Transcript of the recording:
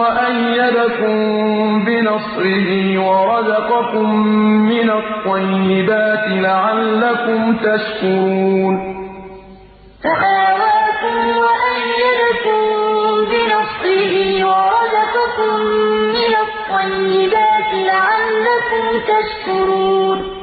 وَأَيَّدَكُم بِنَصْرِهِ وَرَزَقَكُم مِّنَ الطَّيِّبَاتِ لَعَلَّكُمْ تَشْكُرُونَ فَآوَاكُمْ وَأَيَّدَكُم بِنَصْرِهِ وَرَزَقَكُم مِّنَ الطَّيِّبَاتِ لَعَلَّكُمْ تَشْكُرُونَ